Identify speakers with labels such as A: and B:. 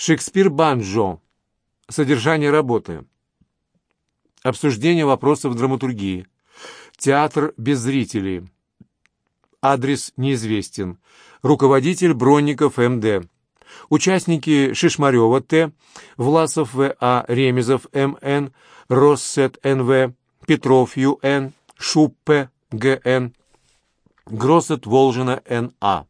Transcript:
A: Шекспир Банджо. Содержание работы. Обсуждение вопросов драматургии. Театр без зрителей. Адрес неизвестен. Руководитель Бронников М.Д. Участники Шишмарева Т., Власов В.А., Ремезов М.Н., Россет Н.В., Петров Ю.Н., Шуппе Г.Н., Гроссет Волжина Н.А.